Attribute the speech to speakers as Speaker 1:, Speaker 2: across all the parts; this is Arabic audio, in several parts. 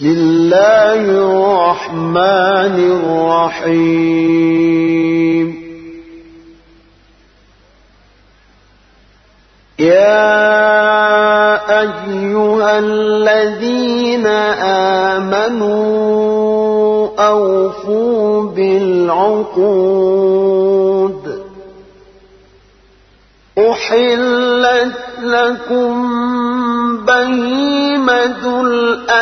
Speaker 1: بسم الله الرحمن الرحيم. يا أيها الذين آمنوا أوفوا بالعقود. أحلت لكم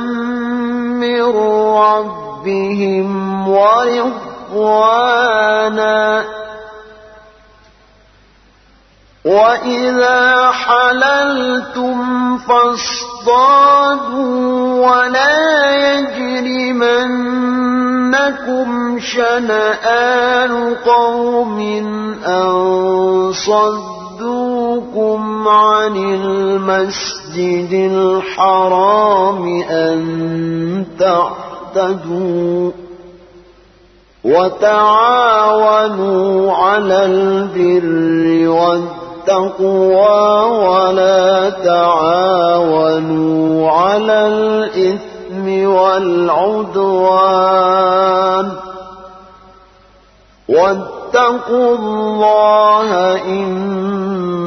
Speaker 1: من ربهم ورضوانا. وإذا حللتم فاصطادوا ولا يجرمنكم شنآن قوم أن صدوكم عن المسجد الحرام أن تعتدوا وتعاونوا على البر والتقوى ولا تعاونوا على الإثم والعدوان واتقوا الله إن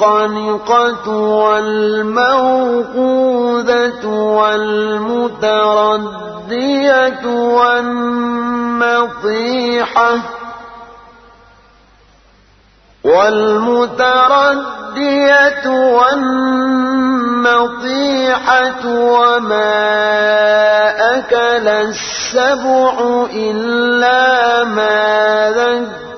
Speaker 1: والمنخنقة والموقوذة والمتردية والنطيحة والمتردية والنطيحة وما أكل السبع إلا ما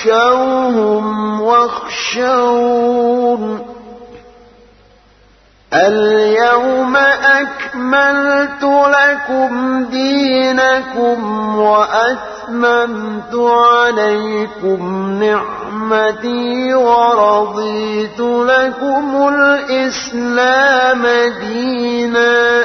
Speaker 1: تخشوهم واخشون. اليوم أكملت لكم دينكم وأتممت عليكم نعمتي ورضيت لكم الإسلام دينا.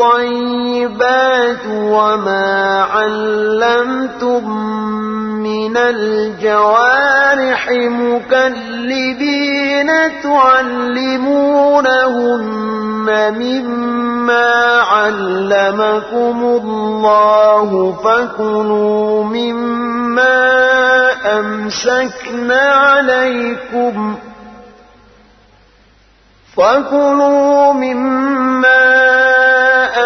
Speaker 1: الطيبات وما علمتم من الجوارح مكلبين تعلمونهن مما علمكم الله فكلوا مما أمسكن عليكم فكلوا مما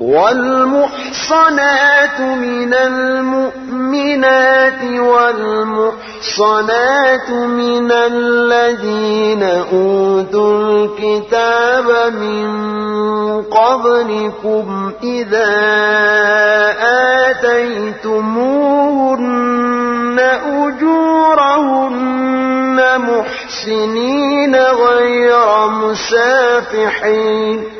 Speaker 1: والمحصنات من المؤمنات والمحصنات من الذين أوتوا الكتاب من قبلكم إذا آتيتموهن أجورهن محسنين غير مسافحين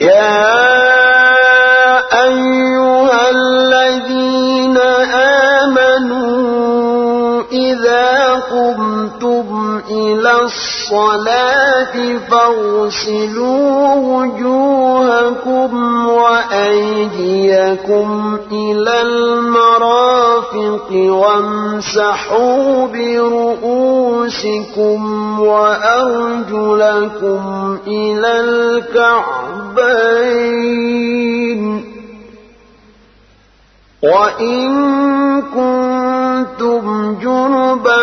Speaker 1: يا الصلاة فاغسلوا وجوهكم وأيديكم إلى المرافق وامسحوا برؤوسكم وأرجلكم إلى الكعبين. وإن كنتم جنبا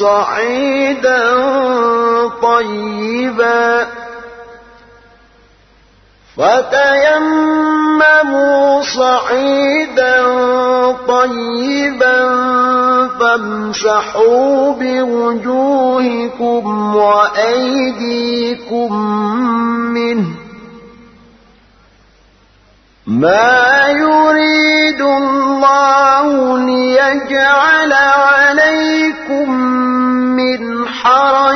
Speaker 1: صعيدا طيبا فتيمموا صعيدا طيبا فامسحوا بوجوهكم وأيديكم منه ما يريد الله ليجعل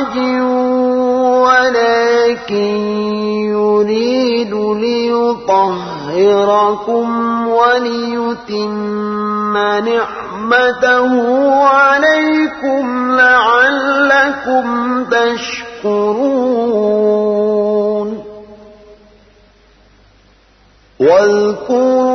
Speaker 1: حرج ولكن يريد ليطهركم وليتم نعمته عليكم لعلكم تشكرون واذكروا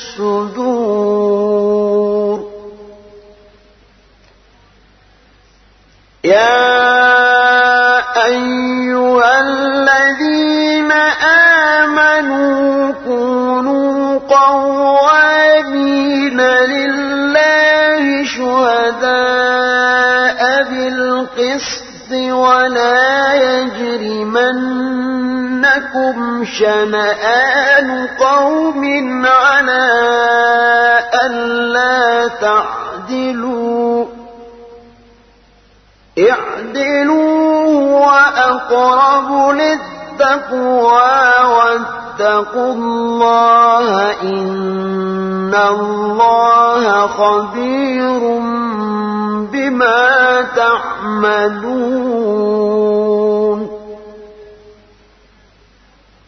Speaker 1: الصدور. يا أيها الذين آمنوا كونوا قوامين لله شهداء بالقسط ولا يجرمن يجرمنكم شنآن قوم على ألا تعدلوا اعدلوا وأقرب للتقوى واتقوا الله إن الله خبير بما تعملون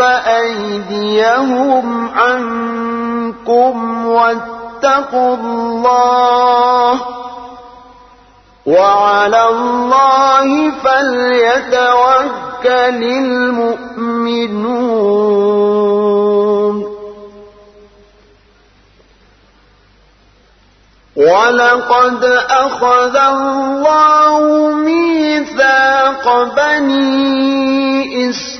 Speaker 1: فكف أيديهم عنكم واتقوا الله وعلى الله فليتوكل المؤمنون. ولقد أخذ الله ميثاق بني إسرائيل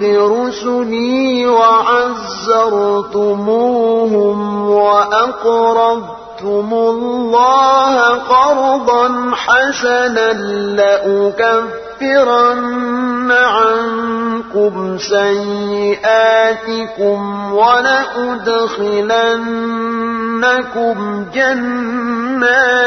Speaker 1: برسلي وعزرتموهم وأقرضتم أَقْرَضْتُمُ اللَّهَ قَرْضًا حَسَنًا لَّأُكَفِّرَنَّ عَنكُمْ سَيِّئَاتِكُمْ وَلَأُدْخِلَنَّكُمْ جَنَّاتٍ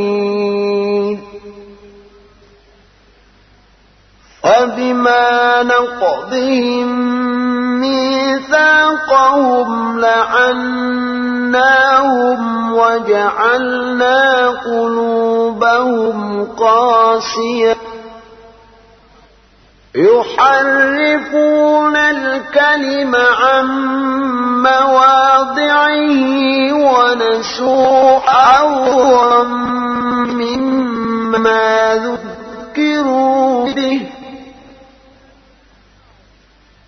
Speaker 1: وبما نقضهم ميثاقهم لعناهم وجعلنا قلوبهم قاسية. يحرفون الكلم عن مواضعه ونسوا حظا مما ذكروا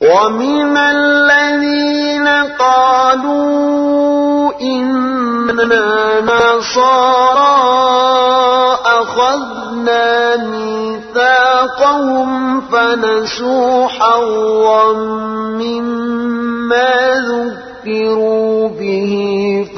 Speaker 1: ومن الذين قالوا إننا نصارى أخذنا ميثاقهم فنسوا حظا مما ذكروا به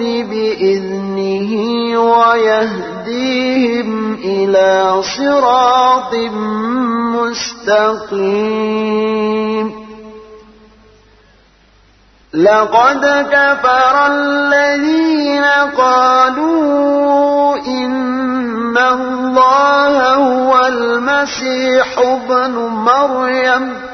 Speaker 1: بإذنه ويهديهم إلى صراط مستقيم. لقد كفر الذين قالوا إن الله هو المسيح ابن مريم.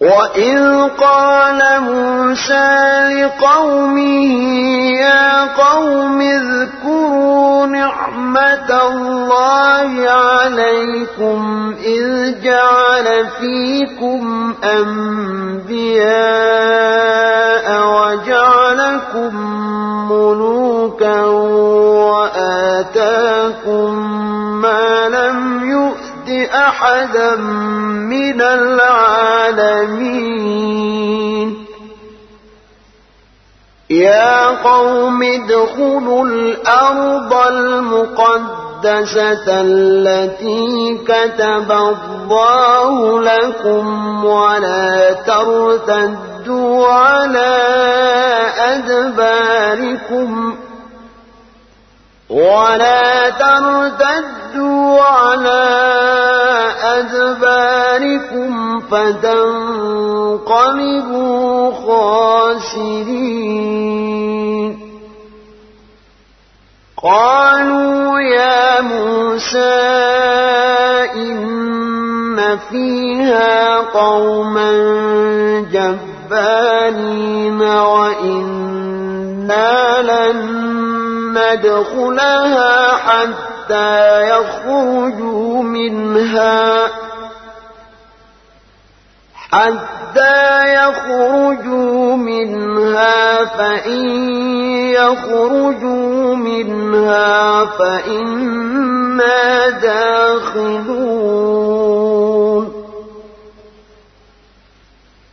Speaker 1: وإذ قال موسى لقومه يا قوم اذكروا نعمة الله عليكم إذ جعل فيكم أنبياء وجعلكم ملوكا وآتاكم ما لم يؤت أحدا من العالمين. يا قوم ادخلوا الأرض المقدسة التي كتب الله لكم ولا ترتدوا على أدباركم. ولا ترتدوا على أدباركم فتنقلبوا خاسرين. قالوا يا موسى إن فيها قوما جبانين وإنا لن ندخلها حتى يخرجوا منها. حتى يخرجوا منها فإن يخرجوا منها فإنا داخلون.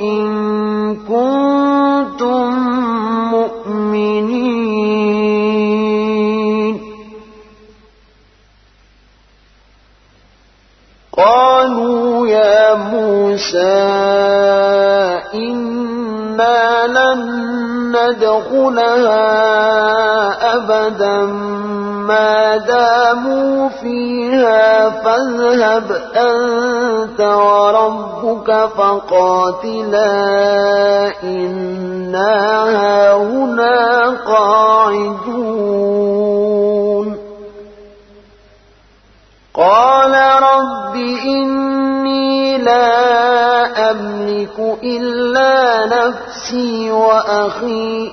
Speaker 1: إن كنتم مؤمنين. قالوا يا موسى إنا لن ندخلها أبدا ما داموا فيها فاذهب أنت وربك فقاتلا إنا هاهنا قاعدون قال رب إني لا أملك إلا نفسي وأخي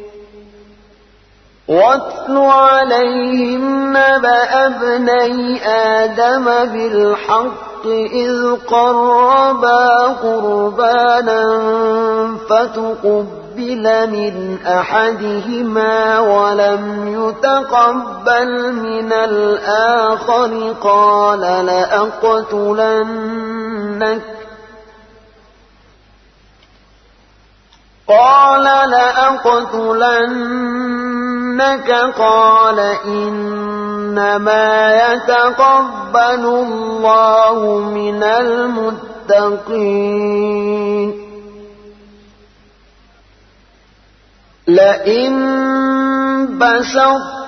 Speaker 1: واتل عليهم نبأ ابني آدم بالحق إذ قربا قربانا فتقبل من أحدهما ولم يتقبل من الآخر قال لأقتلنك قال لأقتلنك. قال إنما يتقبل الله من المتقين. لئن بسطت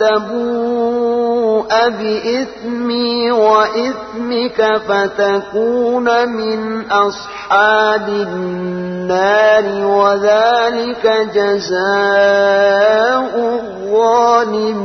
Speaker 1: تبوء بإثمي وإثمك فتكون من أصحاب النار وذلك جزاء الظالمين.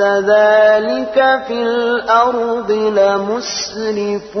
Speaker 1: بعد ذلك في الأرض لمسرفون.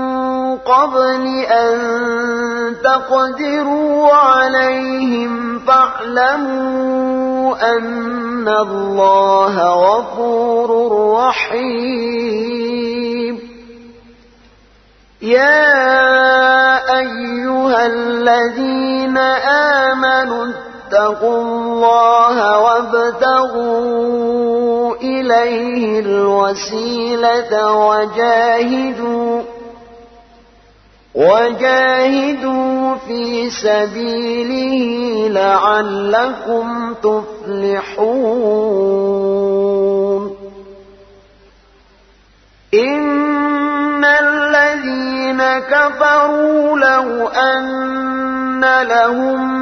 Speaker 1: قبل أن تقدروا عليهم فاعلموا أن الله غفور رحيم. يا أيها الذين آمنوا اتقوا الله وابتغوا إليه الوسيلة وجاهدوا وجاهدوا في سبيله لعلكم تفلحون. إن الذين كفروا لو أن لهم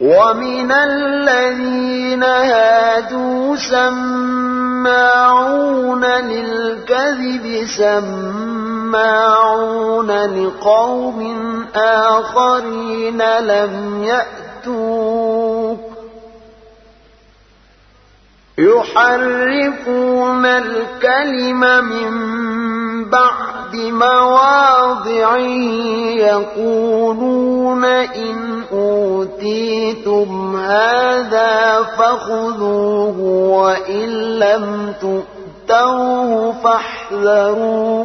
Speaker 1: ومن الذين هادوا سماعون للكذب سماعون لقوم آخرين لم يأتوك يحرفون الكلم من بعد مواضعه يقولون إن أوتيتم هذا فخذوه وإن لم تؤتوه فاحذروا.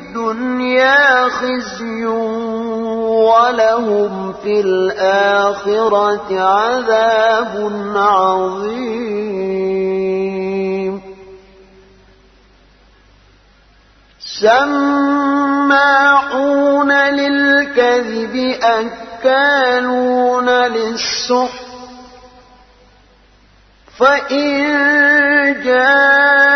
Speaker 1: خزي ولهم في الآخرة عذاب عظيم. سماعون للكذب أكالون للسحر. فإن جاءوك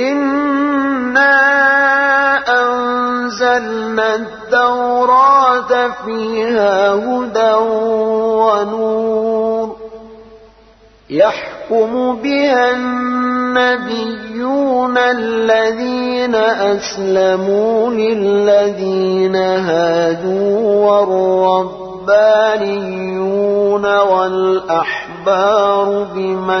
Speaker 1: إنا أنزلنا التوراة فيها هدى ونور يحكم بها النبيون الذين أسلموا للذين هادوا والربانيون والأحبار بما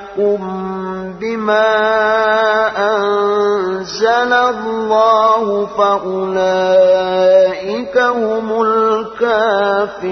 Speaker 1: يحكم بما أنزل الله فأولئك هم الكافرون.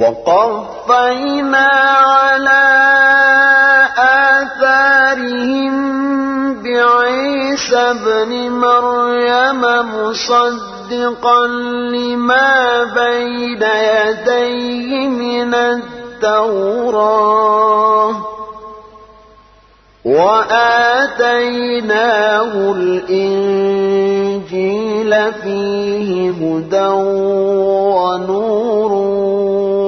Speaker 1: وقفينا على آثارهم بعيسى ابن مريم مصدقا لما بين يديه من التوراة. وآتيناه الإنجيل فيه هدى ونور.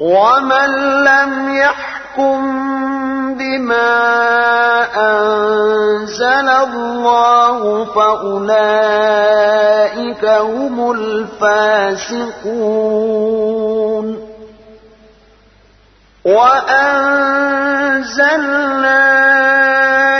Speaker 1: ومن لم يحكم بما أنزل الله فأولئك هم الفاسقون وأنزلنا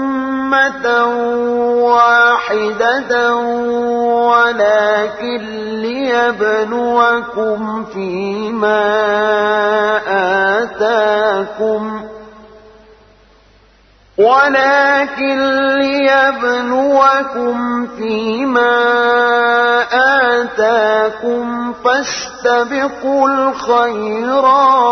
Speaker 1: واحدة ولكن ليبلوكم فيما آتاكم ولكن ليبلوكم فيما آتاكم فاستبقوا الخيرات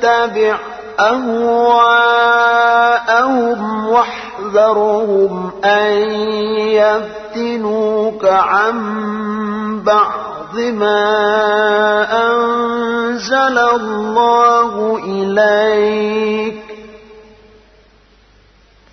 Speaker 1: تتبع أهواءهم واحذرهم أن يفتنوك عن بعض ما أنزل الله إليك.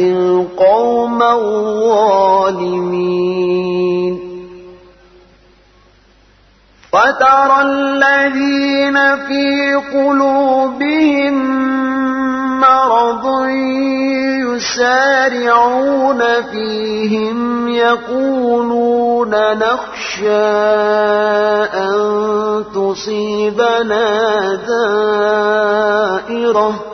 Speaker 1: القوم الظالمين. وترى الذين في قلوبهم مرض يسارعون فيهم يقولون نخشى أن تصيبنا دائرة.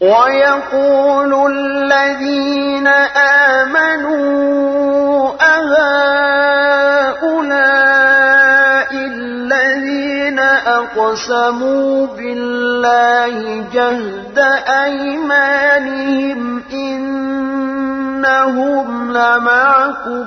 Speaker 1: ويقول الذين آمنوا أهؤلاء الذين أقسموا بالله جهد أيمانهم إنهم لمعكم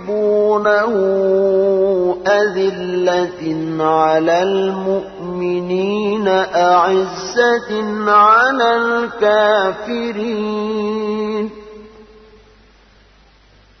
Speaker 1: يحبونه أذلة على المؤمنين أعزة على الكافرين.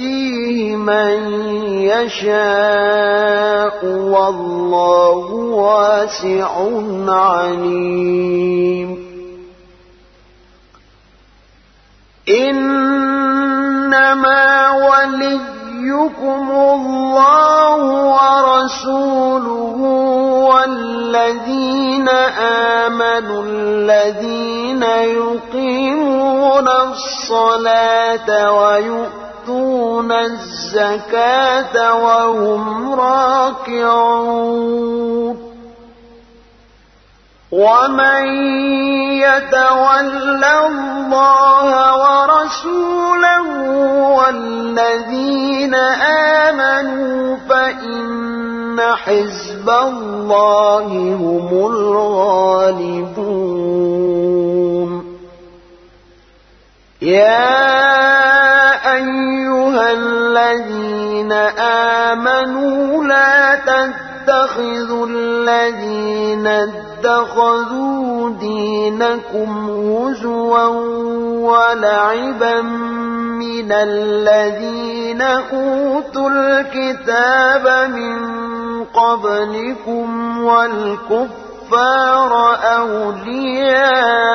Speaker 1: يهديه من يشاء والله واسع عليم. إنما وليكم الله ورسوله والذين آمنوا الذين يقيمون الصلاة ويؤمنون يؤتون الزكاة وهم راكعون. ومن يتول الله ورسوله والذين آمنوا فإن حزب الله هم الغالبون. يا أيها الذين آمنوا لا تتخذوا الذين اتخذوا دينكم هزوا ولعبا من الذين أوتوا الكتاب من قبلكم والكفار أولياء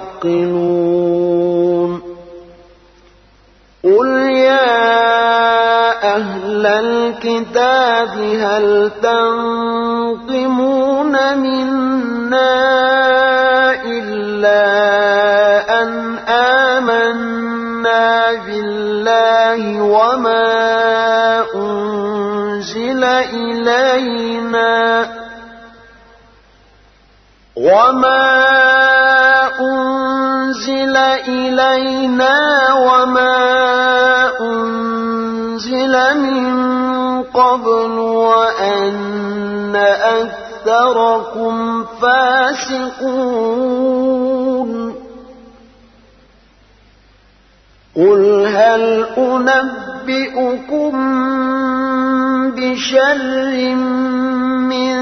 Speaker 1: يعقلون. قل يا أهل الكتاب هل تنقمون منا إلا أن آمنا بالله وما أنزل إلينا وما أكثركم فاسقون قل هل أنبئكم بشر من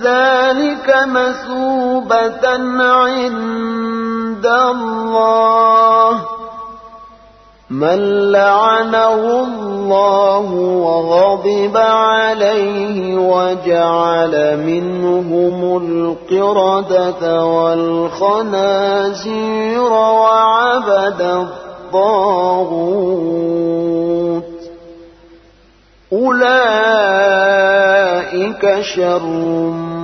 Speaker 1: ذلك مثوبة عند الله من لعنه الله وغضب عليه وجعل منهم القردة والخنازير وعبد الطاغوت. أولئك شر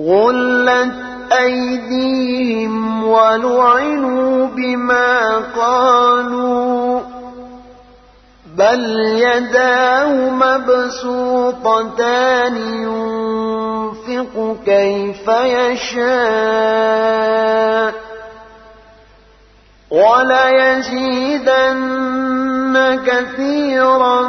Speaker 1: غلت أيديهم ولعنوا بما قالوا بل يداه مبسوطتان ينفق كيف يشاء وليزيدن كثيرا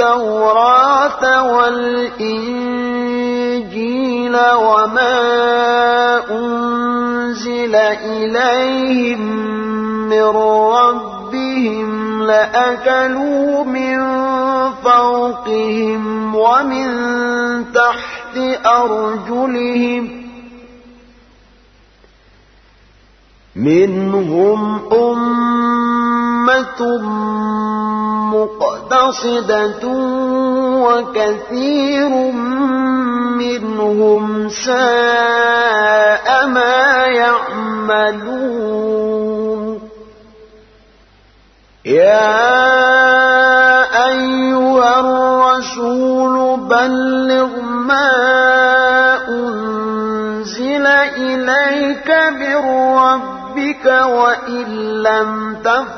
Speaker 1: التوراة والإنجيل وما أنزل إليهم من ربهم لأكلوا من فوقهم ومن تحت أرجلهم منهم أمة مقتصدة وكثير منهم ساء ما يعملون يا أيها الرسول بلغ ما أنزل إليك من ربك وإن لم تفعل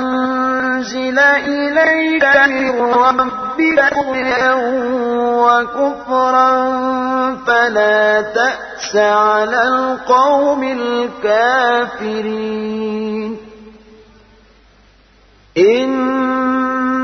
Speaker 1: إليك من ربك وكفرا فلا تأس على القوم الكافرين.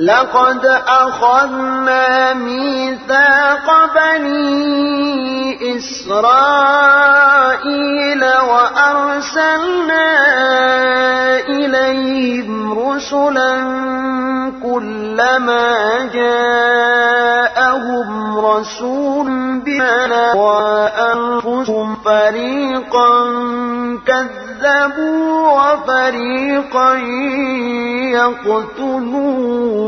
Speaker 1: لقد أخذنا ميثاق بني إسرائيل وأرسلنا إليهم رسلا كلما جاءهم رسول بنا وأنفسهم فريقا كذبوا وفريقا يقتلون.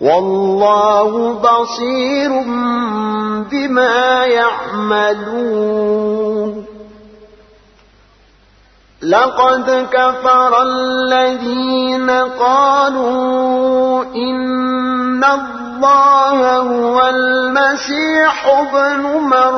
Speaker 1: والله بصير بما يعملون. لقد كفر الذين قالوا إن الله هو المسيح ابن مريم.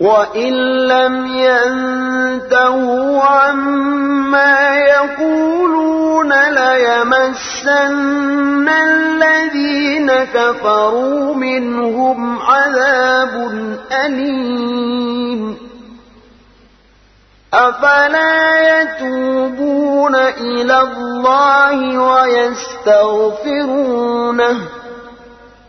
Speaker 1: وإن لم ينتهوا عما يقولون ليمسن الذين كفروا منهم عذاب أليم أفلا يتوبون إلى الله ويستغفرونه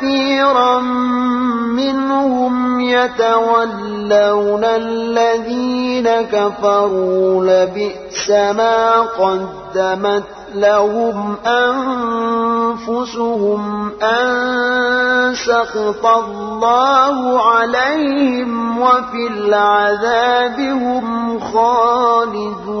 Speaker 1: كثيرا منهم يتولون الذين كفروا لبئس ما قدمت لهم أنفسهم أن سخط الله عليهم وفي العذاب هم خالدون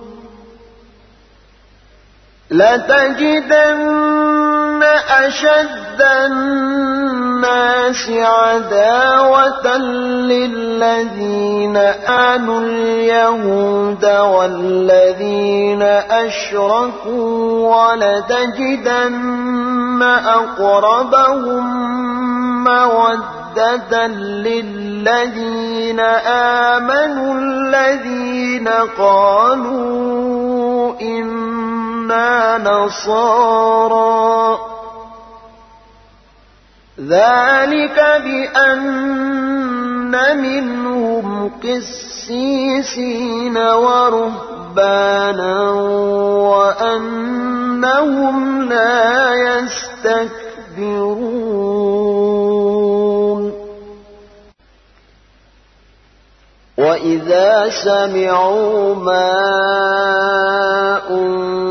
Speaker 1: لتجدن أشد الناس عداوة للذين آنوا اليهود والذين أشركوا ولتجدن أقربهم مودة للذين آمنوا الذين قالوا إنا نصارى. ذلك بأن منهم قسيسين ورهبانا وأنهم لا يستكبرون. وإذا سمعوا ما أنزل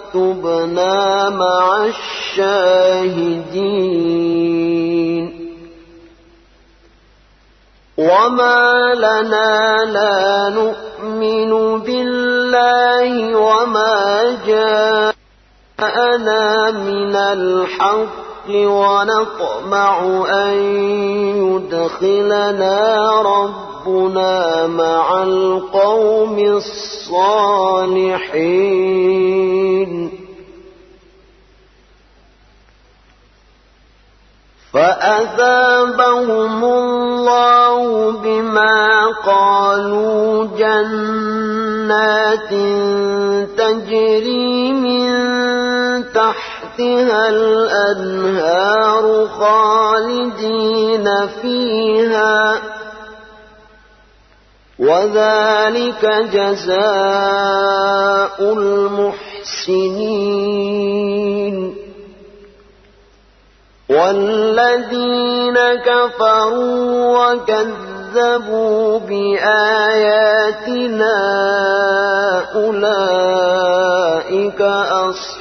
Speaker 1: مع الشاهدين وما لنا لا نؤمن بالله وما جاءنا من الحق ونطمع أن يدخلنا ربنا مع القوم الصالحين. فأثابهم الله بما قالوا جنات تجري من تحتها الأنهار خالدين فيها. وذلك جزاء المحسنين. والذين كفروا وكذبوا بآياتنا أولئك أصحاب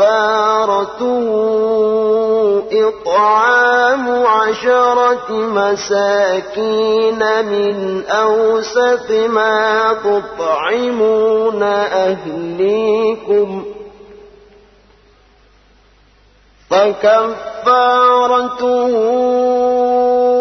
Speaker 1: كفارته إطعام عشرة مساكين من أوسط ما تطعمون أهليكم فكفارته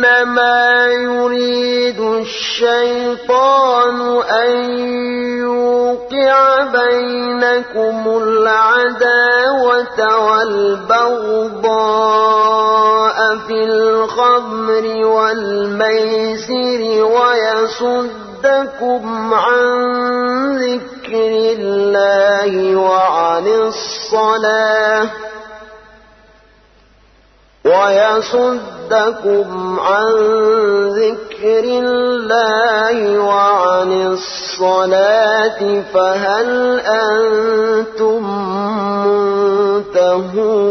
Speaker 1: إنما يريد الشيطان أن يوقع بينكم العداوة والبغضاء في الخمر والميسر ويصدكم عن ذكر الله وعن الصلاة ويصدكم عن ذكر الله وعن الصلاة فهل أنتم منتهون؟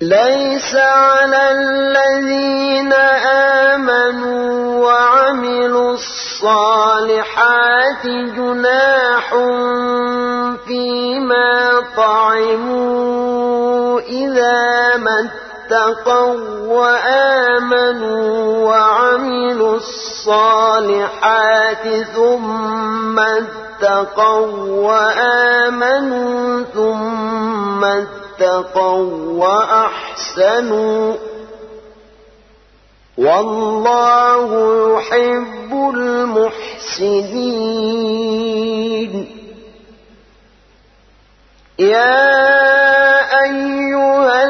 Speaker 1: ليس على الذين آمنوا وعملوا الصالحات جناح فيما طعموا إذا ما اتقوا وآمنوا وعملوا الصالحات ثم اتقوا وآمنوا ثم اتقوا وأحسنوا والله يحب المحسنين. يا أيها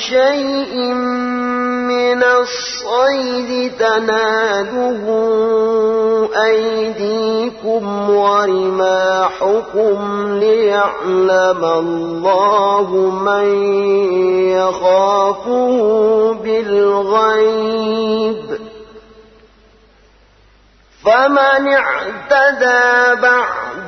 Speaker 1: بشيء من الصيد تناله أيديكم ورماحكم ليعلم الله من يخافه بالغيب فمن اعتدى بعد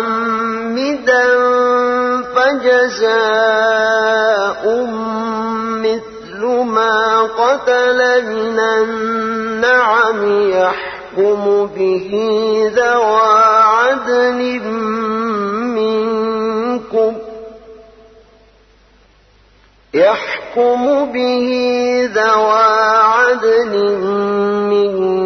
Speaker 1: متعمدا فجزاء مثل ما قتل من النعم يحكم به ذوى عدل منكم يحكم به ذوى عدل منكم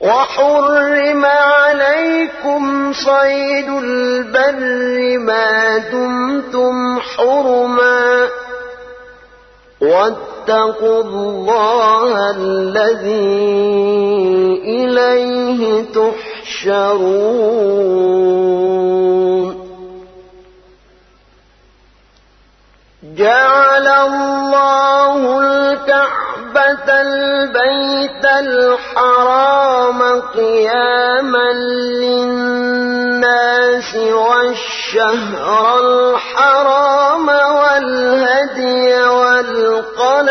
Speaker 1: وحرم عليكم صيد البر ما دمتم حرما واتقوا الله الذي إليه تحشرون. جعل الله الكعبة البيت الحرام قياما للناس والشهر الحرام والهدي والقلائد.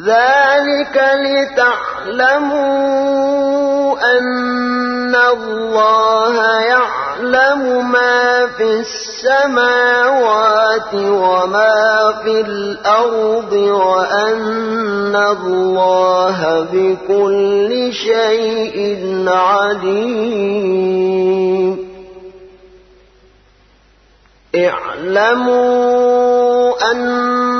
Speaker 1: ذلك لتعلموا أن الله يعلم ما في السماوات وما في الأرض وأن الله بكل شيء عليم. اعلموا أن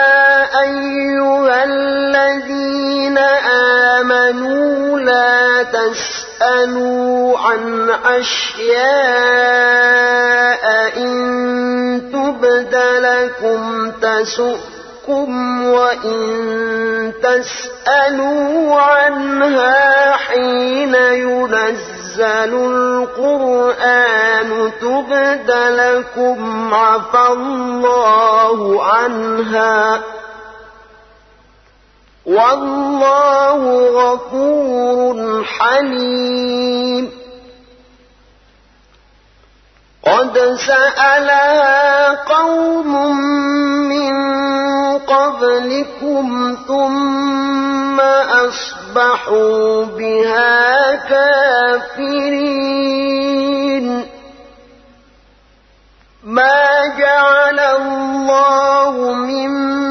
Speaker 1: تسألوا عن أشياء إن تبد لكم تسؤكم وإن تسألوا عنها حين ينزل القرآن تبد لكم عفى الله عنها والله غفور حليم. قد سألها قوم من قبلكم ثم أصبحوا بها كافرين. ما جعل الله من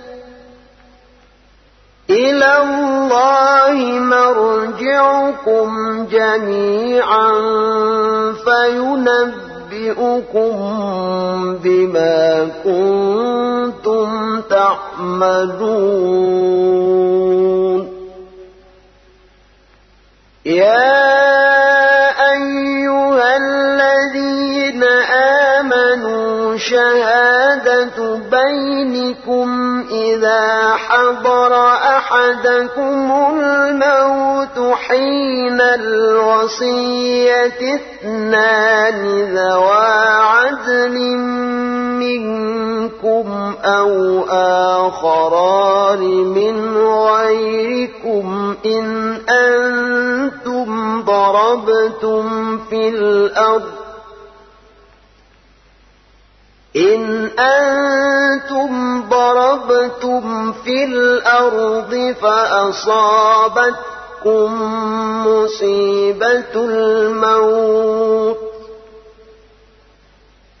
Speaker 1: إلى الله مرجعكم جميعا فينبئكم بما كنتم تعملون. يا أيها الذين آمنوا شهادة بينكم إذا حضر أحدكم الموت حين الوصية اثنان ذوى عدل منكم أو آخران من غيركم إن أنتم ضربتم في الأرض إن أنتم ضربتم في الأرض فأصابتكم مصيبة الموت.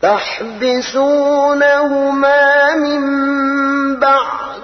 Speaker 1: تحبسونهما من بعد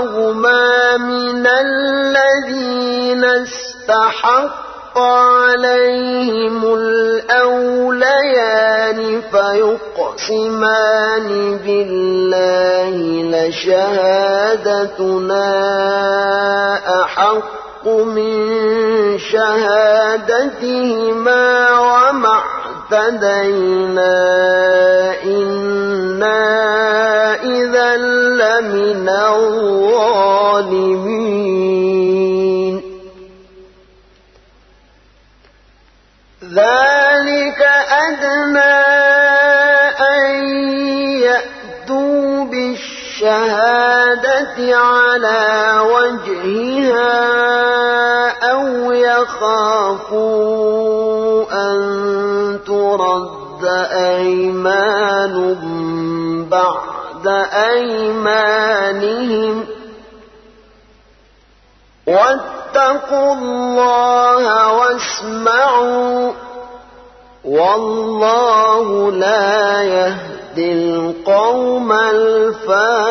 Speaker 1: مقامهما من الذين استحق عليهم الأوليان فيقسمان بالله لشهادتنا أحق من شهادتهما ومع اهتدينا إنا إذا لمن الظالمين ذلك أدنى أن يأتوا بالشهادة على وجهها أو يخافوا أن ترد أيمان بعد أيمانهم. واتقوا الله واسمعوا والله لا يهدي القوم الفاسقين.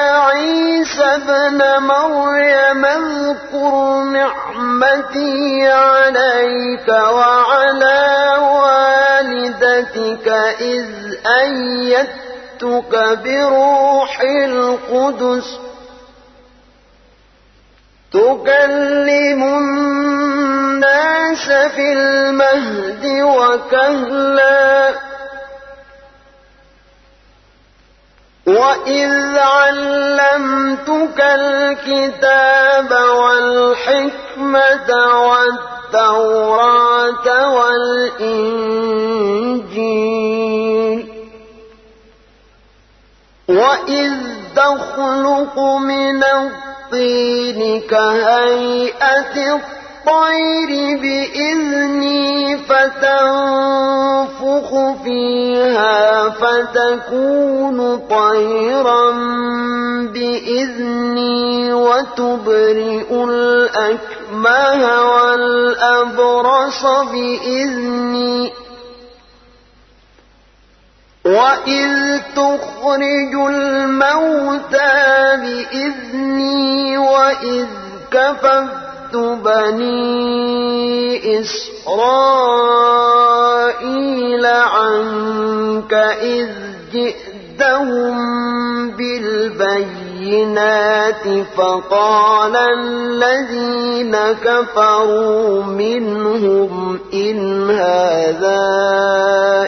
Speaker 1: ابن مريم اذكر نعمتي عليك وعلى والدتك إذ أيدتك بروح القدس تكلم الناس في المهد وكهلاً وإذ علمتك الكتاب والحكمة والتوراة والإنجيل وإذ تخلق من الطين كهيئة الطير بإذني فتنفخ فيها فتكون طيرا بإذني وتبرئ الأكمه والأبرص بإذني. وإذ تخرج الموتى بإذني وإذ كففت بني إسرائيل عنك إذ جئتهم بالبينات فقال الذين كفروا منهم إن هذا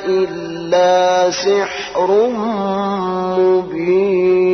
Speaker 1: إلا سحر مبين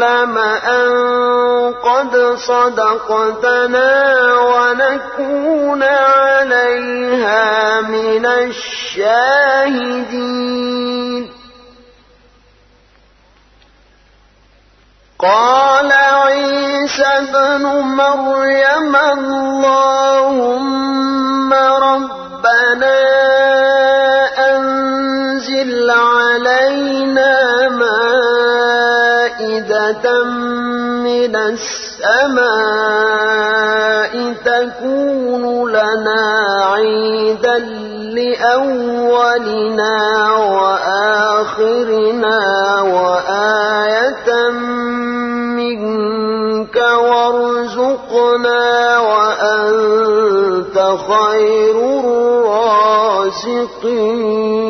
Speaker 1: ونعلم أن قد صدقتنا ونكون عليها من الشاهدين. قال عيسى ابن مريم اللهم ربنا من السماء تكون لنا عيدا لأولنا وآخرنا وآية منك وارزقنا وأنت خير الرازقين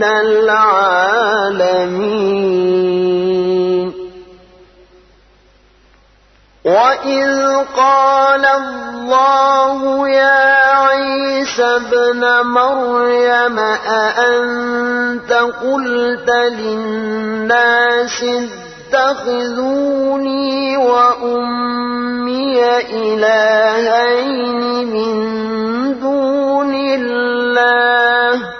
Speaker 1: من العالمين. وإذ قال الله يا عيسى ابن مريم أأنت قلت للناس اتخذوني وأمي إلهين من دون الله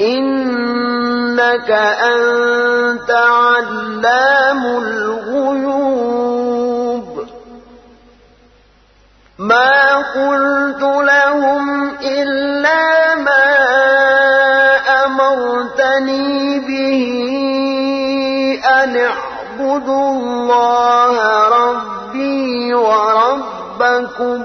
Speaker 1: إنك أنت علام الغيوب ما قلت لهم إلا ما أمرتني به أن اعبدوا الله ربي وربكم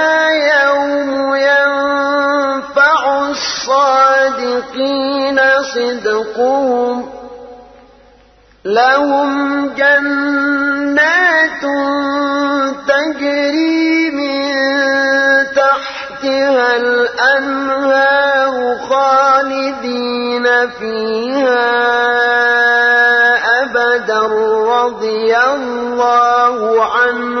Speaker 1: صدقهم لهم جنات تجري من تحتها الأنهار خالدين فيها أبدا رضي الله عنهم.